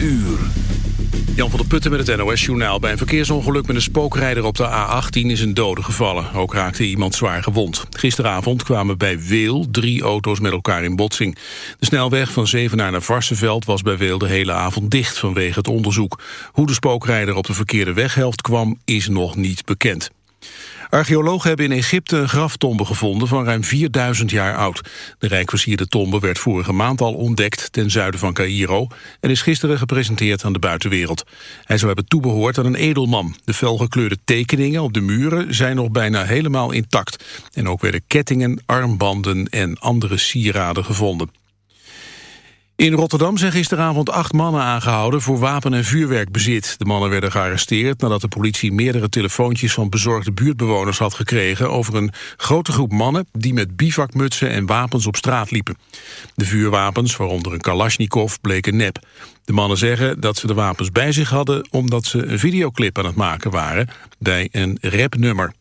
uur. Jan van der Putten met het NOS-journaal. Bij een verkeersongeluk met een spookrijder op de A18 is een dode gevallen. Ook raakte iemand zwaar gewond. Gisteravond kwamen bij Weel drie auto's met elkaar in botsing. De snelweg van Zevenaar naar Varsenveld was bij Weel de hele avond dicht vanwege het onderzoek. Hoe de spookrijder op de verkeerde weghelft kwam is nog niet bekend. Archeologen hebben in Egypte een graftombe gevonden van ruim 4000 jaar oud. De rijkversierde tombe werd vorige maand al ontdekt ten zuiden van Cairo... en is gisteren gepresenteerd aan de buitenwereld. Hij zou hebben toebehoord aan een edelman. De felgekleurde tekeningen op de muren zijn nog bijna helemaal intact. En ook werden kettingen, armbanden en andere sieraden gevonden. In Rotterdam zijn gisteravond acht mannen aangehouden voor wapen- en vuurwerkbezit. De mannen werden gearresteerd nadat de politie meerdere telefoontjes van bezorgde buurtbewoners had gekregen over een grote groep mannen die met bivakmutsen en wapens op straat liepen. De vuurwapens, waaronder een kalasjnikov, bleken nep. De mannen zeggen dat ze de wapens bij zich hadden omdat ze een videoclip aan het maken waren bij een rapnummer.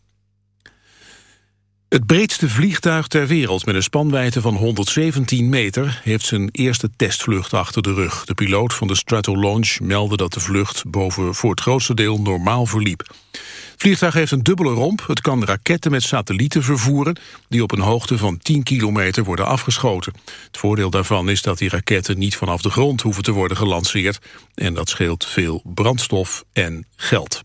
Het breedste vliegtuig ter wereld met een spanwijdte van 117 meter... heeft zijn eerste testvlucht achter de rug. De piloot van de Stratolaunch meldde dat de vlucht boven voor het grootste deel normaal verliep. Het vliegtuig heeft een dubbele romp. Het kan raketten met satellieten vervoeren... die op een hoogte van 10 kilometer worden afgeschoten. Het voordeel daarvan is dat die raketten niet vanaf de grond hoeven te worden gelanceerd... en dat scheelt veel brandstof en geld.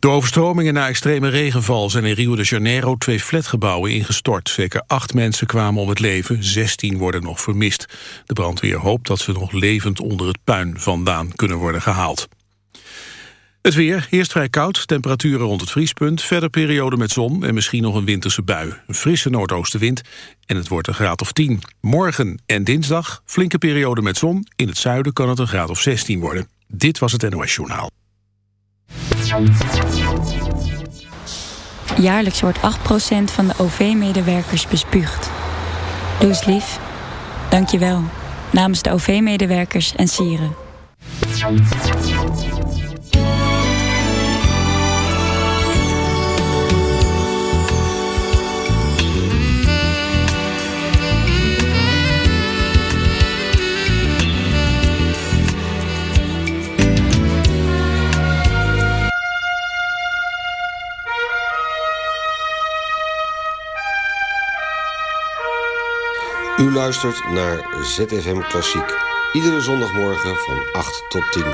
Door overstromingen na extreme regenval zijn in Rio de Janeiro twee flatgebouwen ingestort. Zeker acht mensen kwamen om het leven, 16 worden nog vermist. De brandweer hoopt dat ze nog levend onder het puin vandaan kunnen worden gehaald. Het weer, eerst vrij koud, temperaturen rond het vriespunt... verder periode met zon en misschien nog een winterse bui. Een frisse noordoostenwind en het wordt een graad of 10. Morgen en dinsdag flinke periode met zon. In het zuiden kan het een graad of 16 worden. Dit was het NOS Journaal. Jaarlijks wordt 8% van de OV-medewerkers bespuugd. Doe eens lief. Dank je wel. Namens de OV-medewerkers en sieren. U luistert naar ZFM Klassiek. Iedere zondagmorgen van 8 tot 10.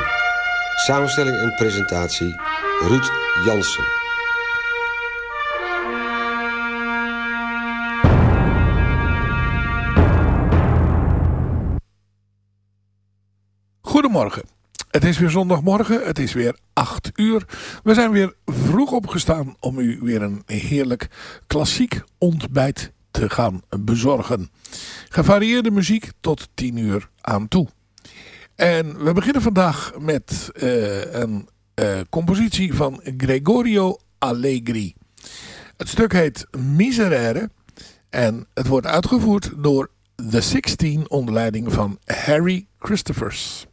Samenstelling en presentatie Ruud Jansen. Goedemorgen. Het is weer zondagmorgen, het is weer 8 uur. We zijn weer vroeg opgestaan om u weer een heerlijk klassiek ontbijt te gaan bezorgen. Gevarieerde muziek tot 10 uur aan toe. En we beginnen vandaag met uh, een uh, compositie van Gregorio Allegri. Het stuk heet Miserere en het wordt uitgevoerd door The Sixteen onder leiding van Harry Christophers.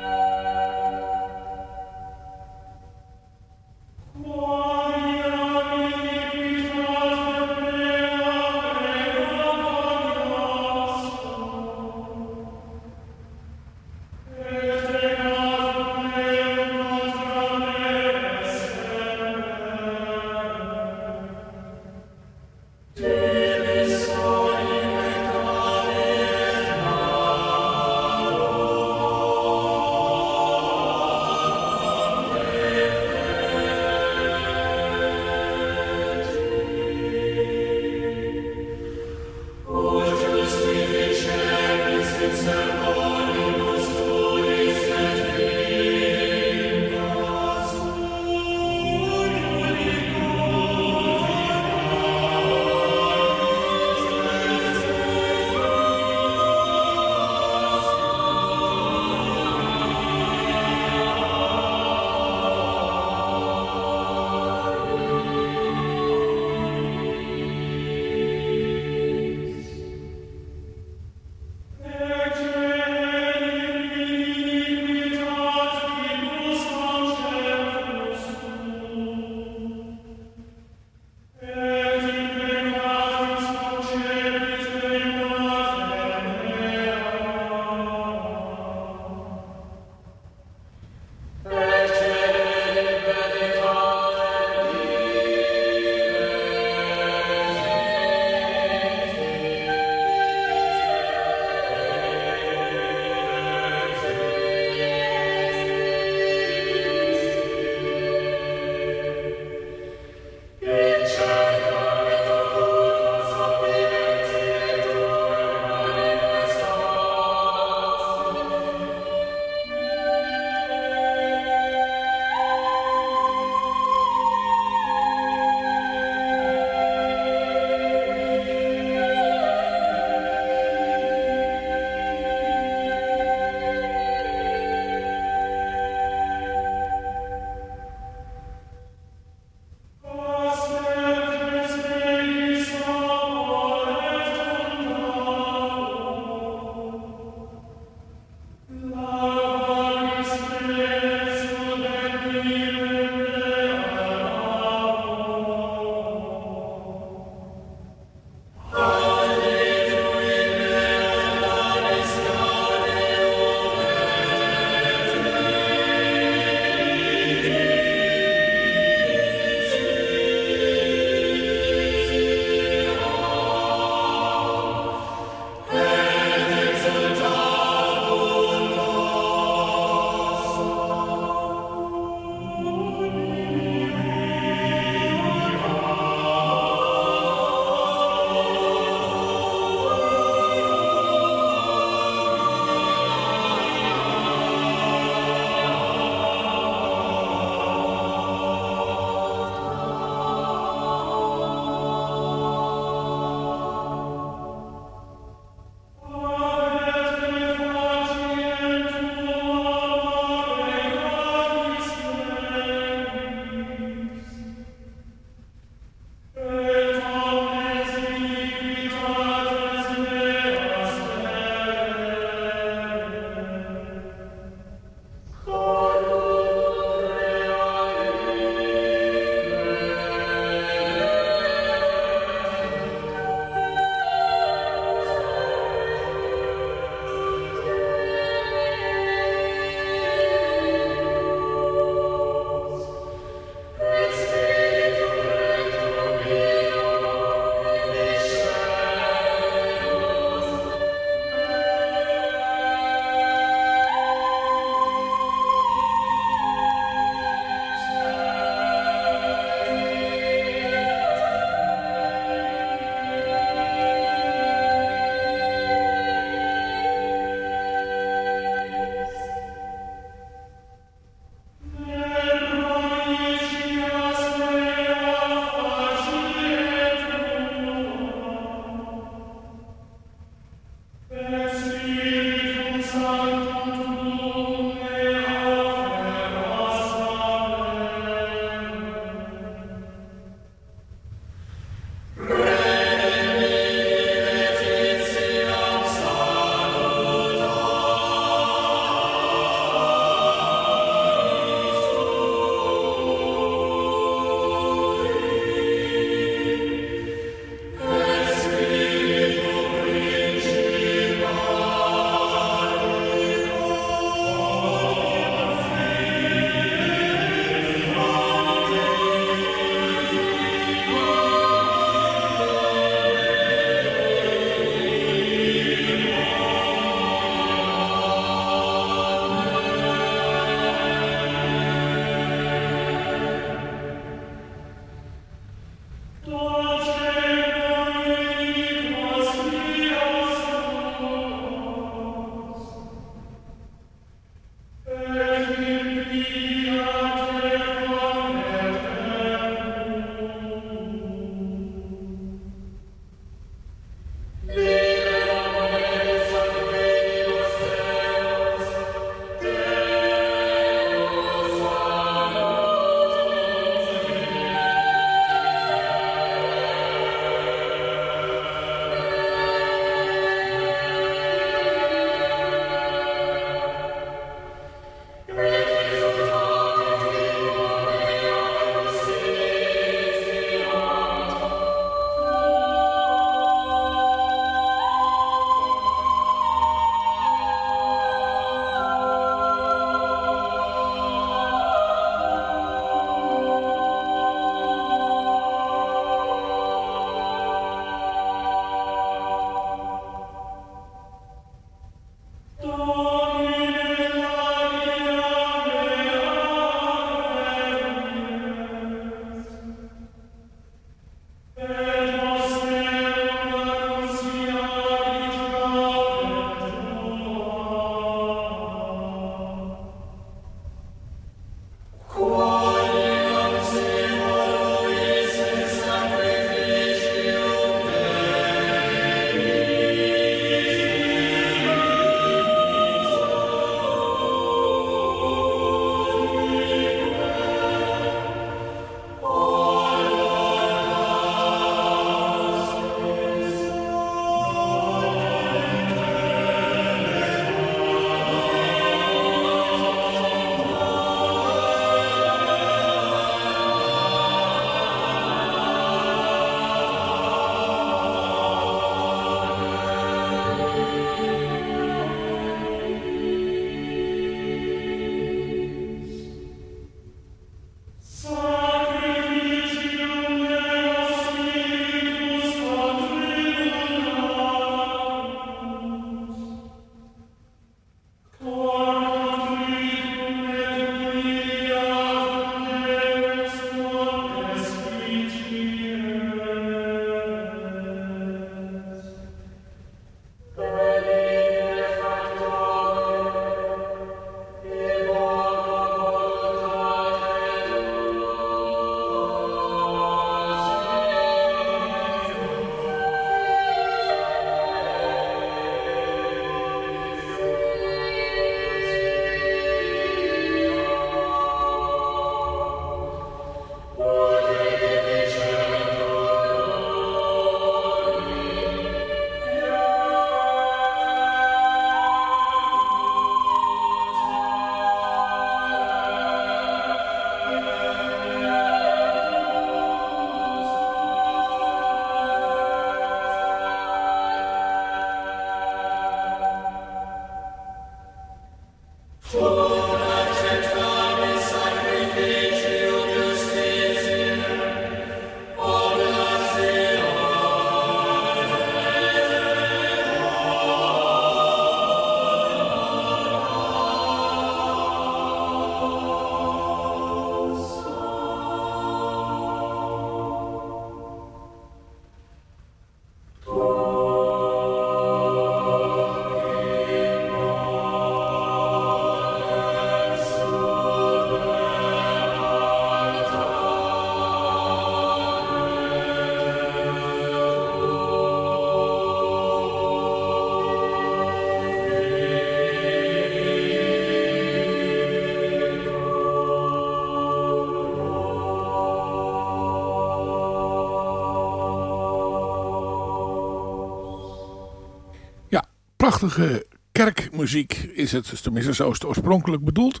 Prachtige kerkmuziek is het. Tenminste, zo oorspronkelijk bedoeld.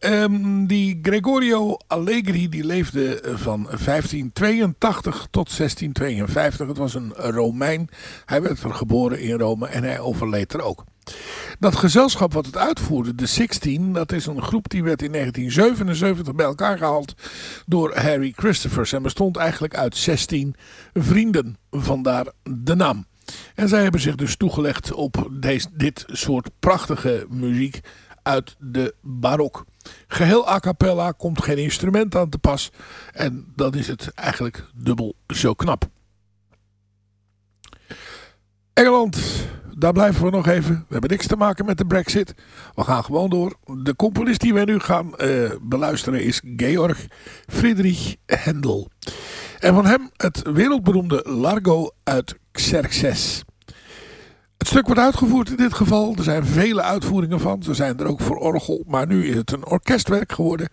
Um, die Gregorio Allegri die leefde van 1582 tot 1652. Het was een Romein. Hij werd er geboren in Rome en hij overleed er ook. Dat gezelschap wat het uitvoerde, de Sixteen, dat is een groep die werd in 1977 bij elkaar gehaald door Harry Christophers. En bestond eigenlijk uit 16 vrienden, vandaar de naam. En zij hebben zich dus toegelegd op deze, dit soort prachtige muziek uit de barok. Geheel a cappella, komt geen instrument aan te pas. En dan is het eigenlijk dubbel zo knap. Engeland, daar blijven we nog even. We hebben niks te maken met de brexit. We gaan gewoon door. De componist die wij nu gaan uh, beluisteren is Georg Friedrich Händel. En van hem het wereldberoemde Largo uit Xerxes. Het stuk wordt uitgevoerd in dit geval. Er zijn vele uitvoeringen van. Er zijn er ook voor orgel. Maar nu is het een orkestwerk geworden.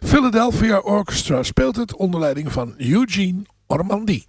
Philadelphia Orchestra speelt het onder leiding van Eugene Ormandy.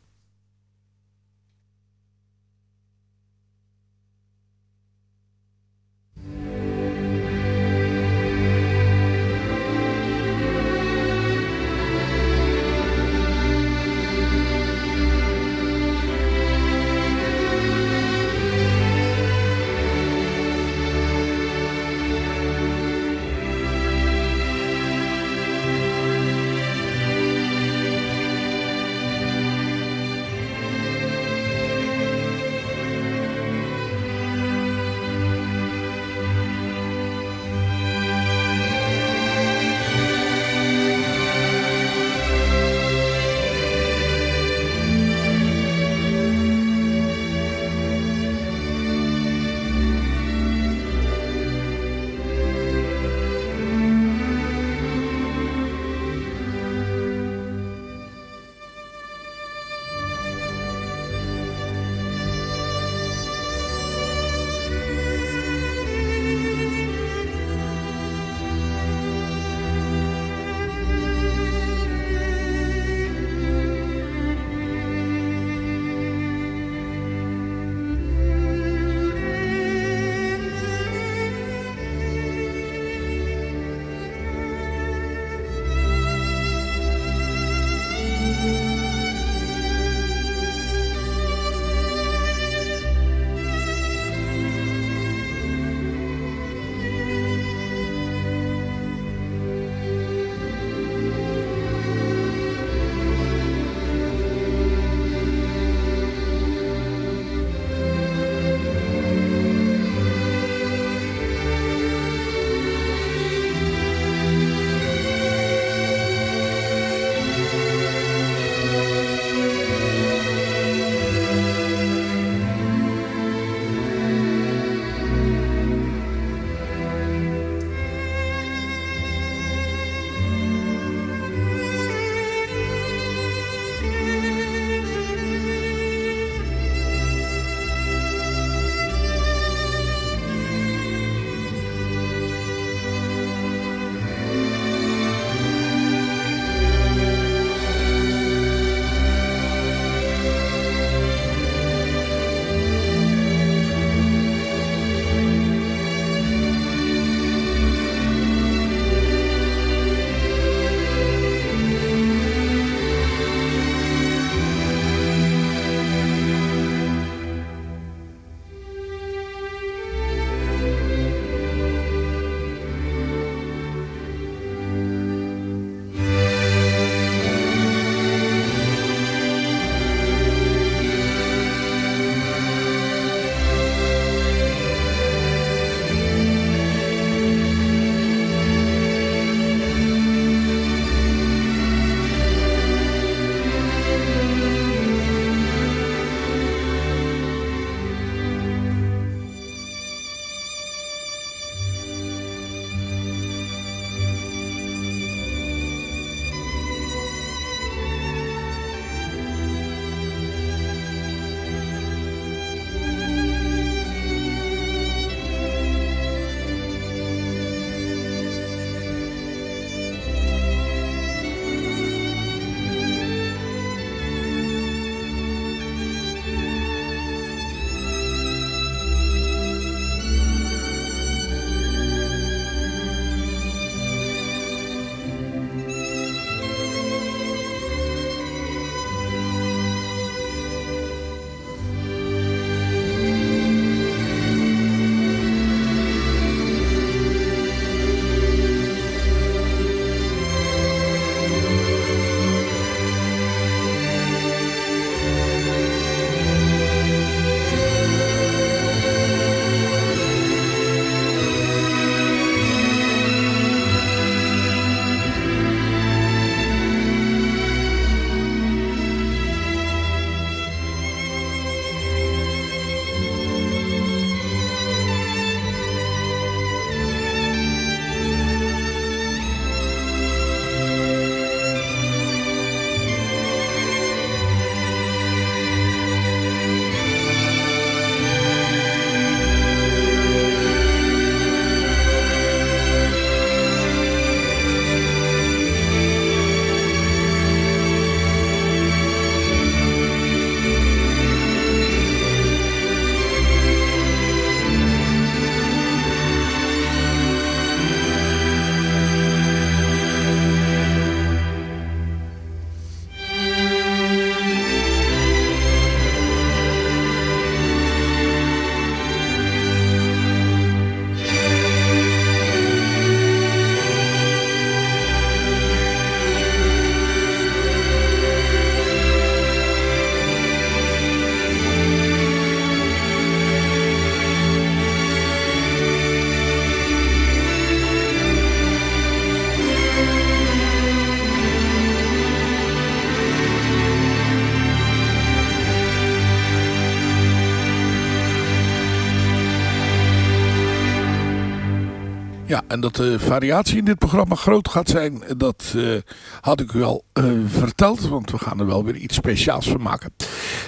Ja, en dat de variatie in dit programma groot gaat zijn, dat uh, had ik u al uh, verteld. Want we gaan er wel weer iets speciaals van maken.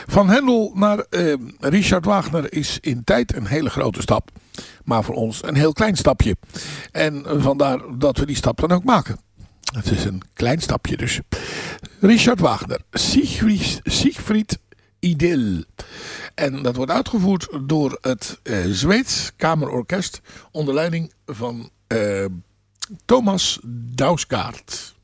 Van Hendel naar Richard Wagner is in tijd een hele grote stap. Maar voor ons een heel klein stapje. En vandaar dat we die stap dan ook maken. Het is een klein stapje dus. Richard Wagner, Siegfried, Siegfried. En dat wordt uitgevoerd door het uh, Zweeds Kamerorkest onder leiding van Thomas Dauskaart.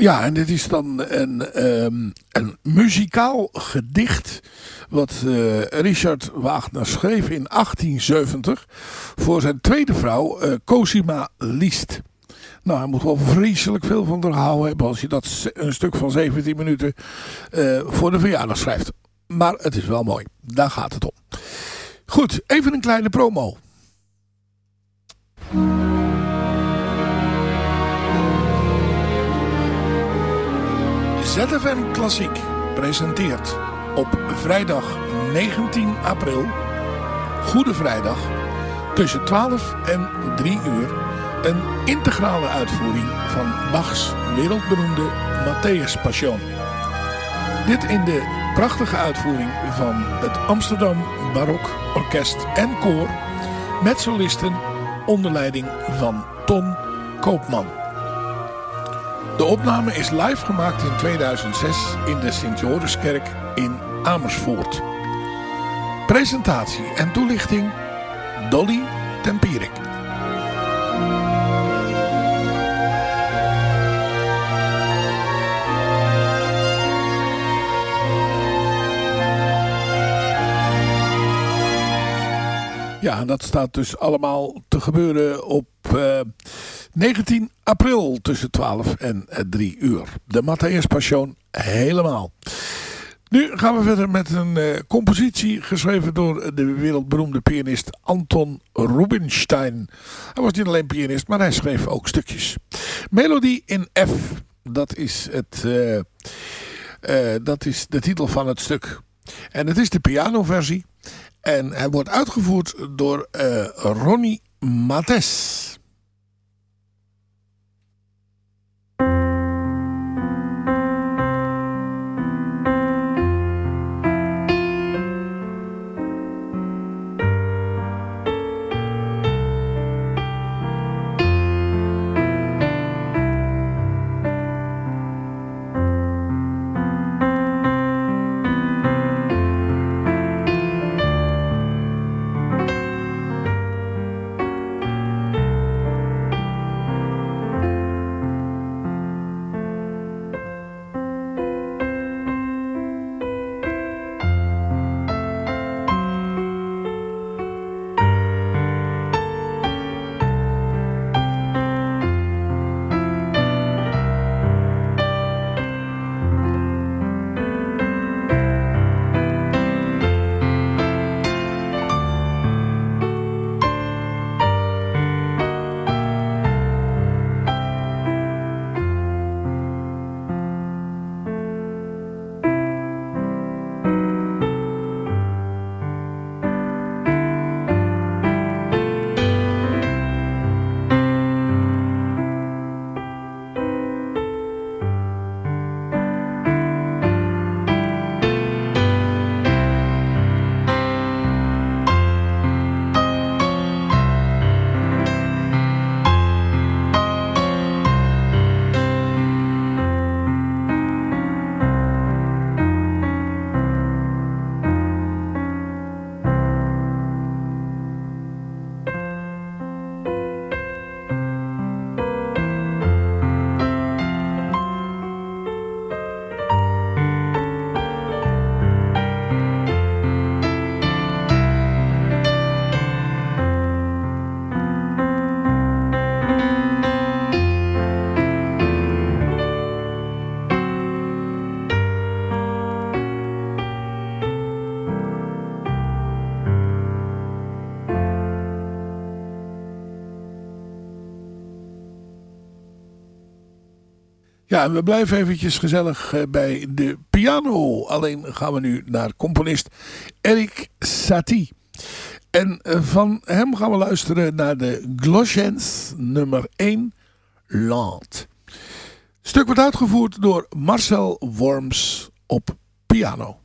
Ja, en dit is dan een, um, een muzikaal gedicht wat uh, Richard Wagner schreef in 1870 voor zijn tweede vrouw uh, Cosima Liszt. Nou, hij moet wel vreselijk veel van haar houden hebben als je dat een stuk van 17 minuten uh, voor de verjaardag schrijft. Maar het is wel mooi, daar gaat het om. Goed, even een kleine promo. ZFM Klassiek presenteert op vrijdag 19 april, Goede Vrijdag, tussen 12 en 3 uur, een integrale uitvoering van Bachs wereldberoemde Matthäus Passion. Dit in de prachtige uitvoering van het Amsterdam Barok Orkest en Koor met solisten onder leiding van Ton Koopman. De opname is live gemaakt in 2006 in de Sint-Joriskerk in Amersfoort. Presentatie en toelichting Dolly Tempierik. Ja, dat staat dus allemaal te gebeuren op uh, 19 april tussen 12 en 3 uur. De Matthäus Passion helemaal. Nu gaan we verder met een uh, compositie geschreven door de wereldberoemde pianist Anton Rubinstein. Hij was niet alleen pianist, maar hij schreef ook stukjes. Melodie in F, dat is, het, uh, dat is de titel van het stuk. En het is de pianoversie. En hij wordt uitgevoerd door Ronnie Mates. We blijven eventjes gezellig eh, bij de piano. Alleen gaan we nu naar componist Eric Satie. En eh, van hem gaan we luisteren naar de Gloschens nummer 1, Land. Stuk wordt uitgevoerd door Marcel Worms op piano.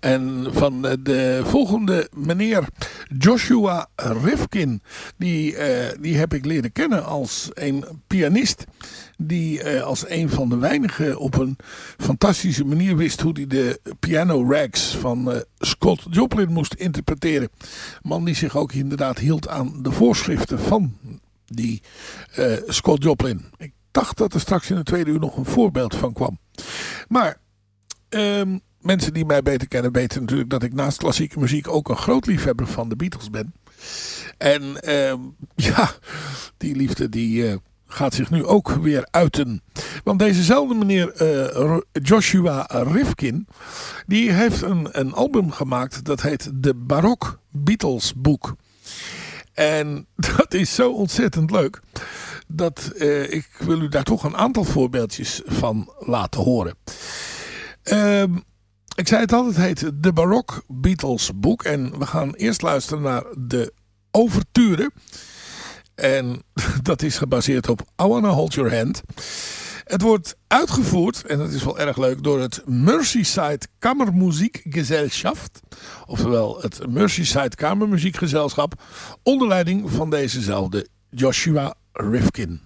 En van de volgende meneer Joshua Rifkin. Die, uh, die heb ik leren kennen als een pianist. Die uh, als een van de weinigen op een fantastische manier wist hoe hij de piano rags van uh, Scott Joplin moest interpreteren. Man die zich ook inderdaad hield aan de voorschriften van die Scott Joplin. Ik dacht dat er straks in de tweede uur nog een voorbeeld van kwam. Maar... Um, mensen die mij beter kennen weten natuurlijk dat ik naast klassieke muziek ook een groot liefhebber van de Beatles ben. En uh, ja, die liefde die uh, gaat zich nu ook weer uiten. Want dezezelfde meneer uh, Joshua Rifkin, die heeft een, een album gemaakt dat heet De Barok Beatles Boek. En dat is zo ontzettend leuk dat uh, ik wil u daar toch een aantal voorbeeldjes van laten horen. Ehm ik zei het al, het heet de Barok Beatles boek. En we gaan eerst luisteren naar de overture. En dat is gebaseerd op I Wanna Hold Your Hand. Het wordt uitgevoerd, en dat is wel erg leuk, door het Merseyside Kammermuziekgesellschaft. Oftewel het Merseyside Kamermuziekgezelschap. Onder leiding van dezezelfde Joshua Rifkin.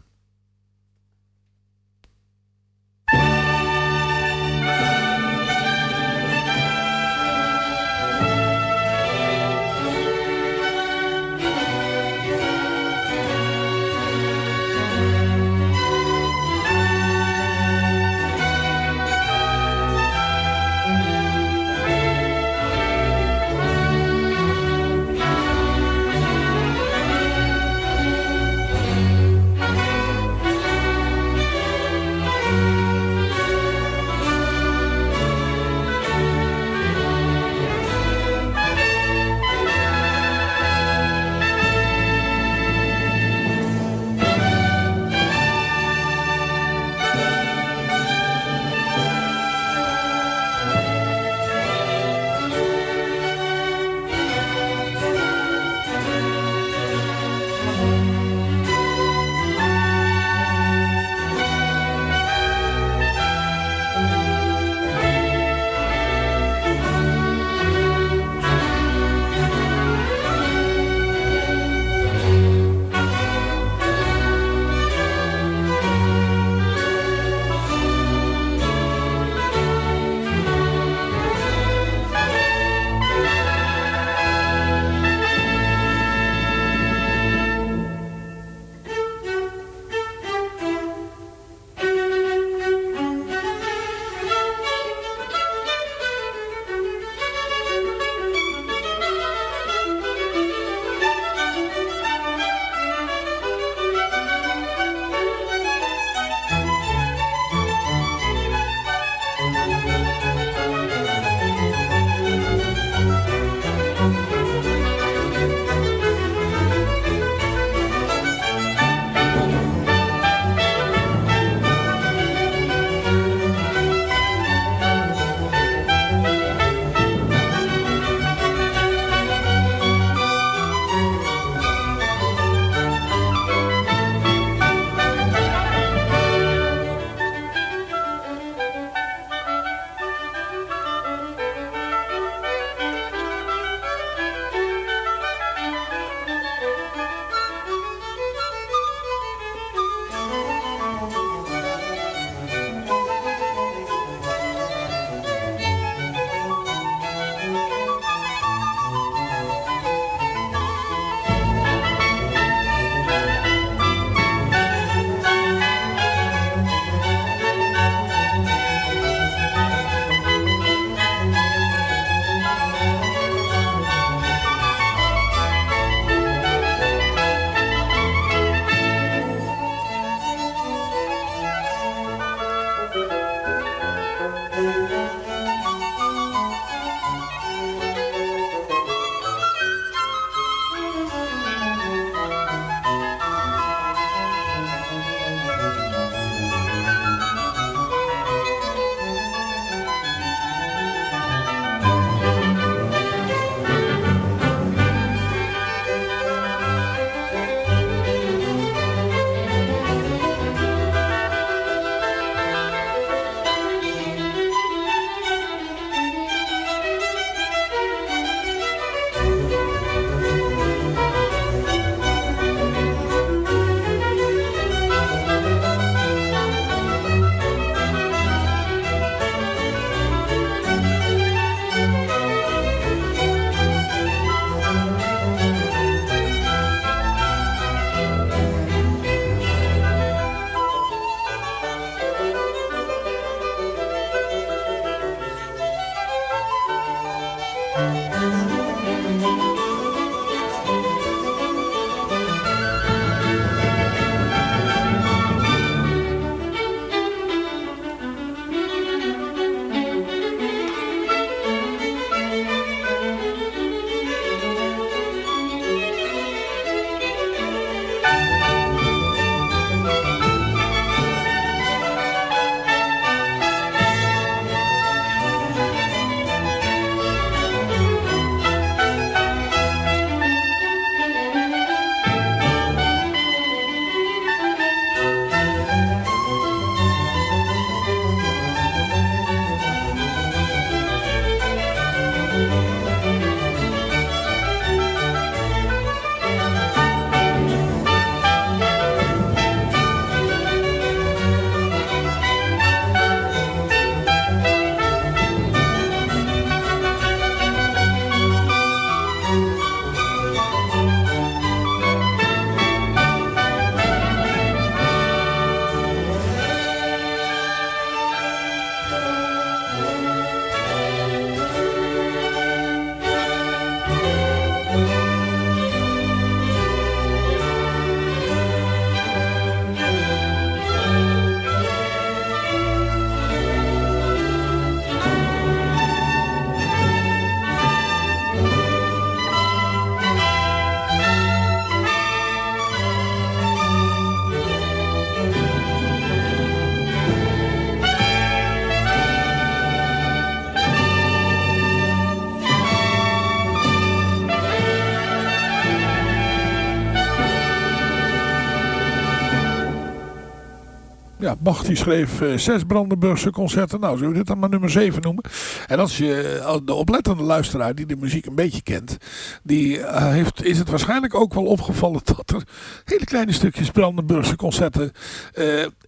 Ja, Bach die schreef uh, zes Brandenburgse concerten. Nou, zullen we dit dan maar nummer 7 noemen? En als je de oplettende luisteraar die de muziek een beetje kent, die uh, heeft, is het waarschijnlijk ook wel opgevallen dat er hele kleine stukjes Brandenburgse concerten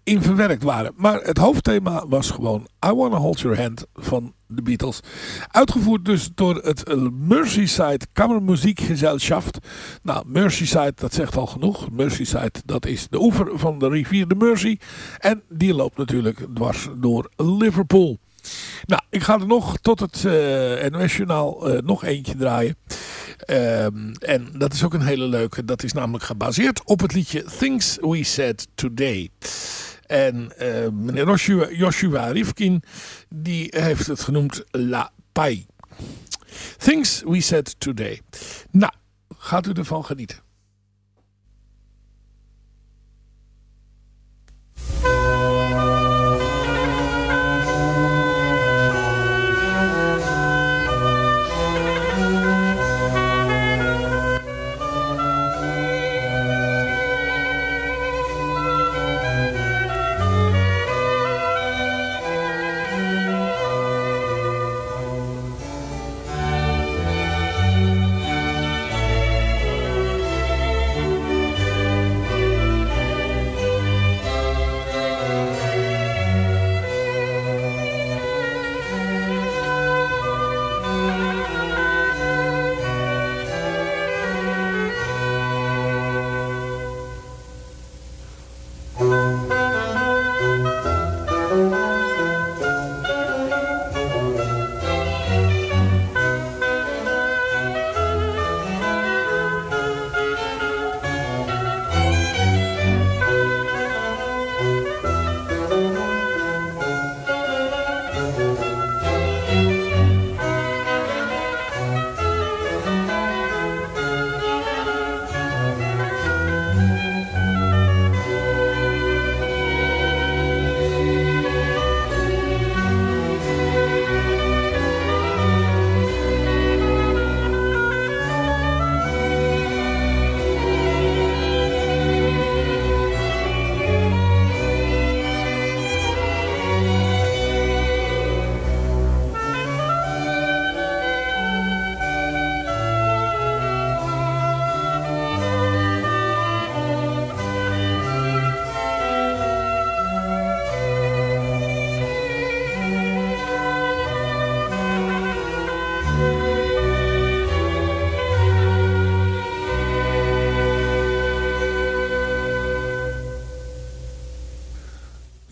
in verwerkt waren. Maar het hoofdthema was gewoon I Wanna Hold Your Hand van de Beatles. Uitgevoerd dus door het Merseyside Kammermuziekgesellschaft. Nou, Merseyside, dat zegt al genoeg. Merseyside, dat is de oever van de rivier de Mersey. En die loopt natuurlijk dwars door Liverpool. Nou, ik ga er nog tot het uh, nog eentje draaien. Um, en dat is ook een hele leuke. Dat is namelijk gebaseerd op het liedje Things We Said Today. En uh, meneer Joshua, Joshua Rifkin, die heeft het genoemd La Pai. Things We Said Today. Nou, gaat u ervan genieten.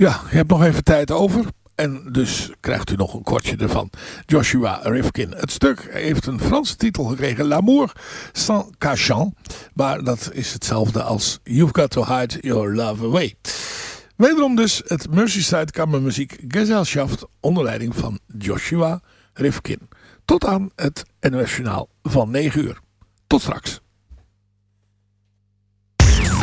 Ja, je hebt nog even tijd over. En dus krijgt u nog een kortje ervan. Joshua Rifkin. Het stuk heeft een Franse titel gekregen. L'amour sans cachant. Maar dat is hetzelfde als You've Got to Hide Your Love Away. Wederom dus het Merseyside Kammermuziek Gesellschaft onder leiding van Joshua Rifkin. Tot aan het NOS van 9 uur. Tot straks.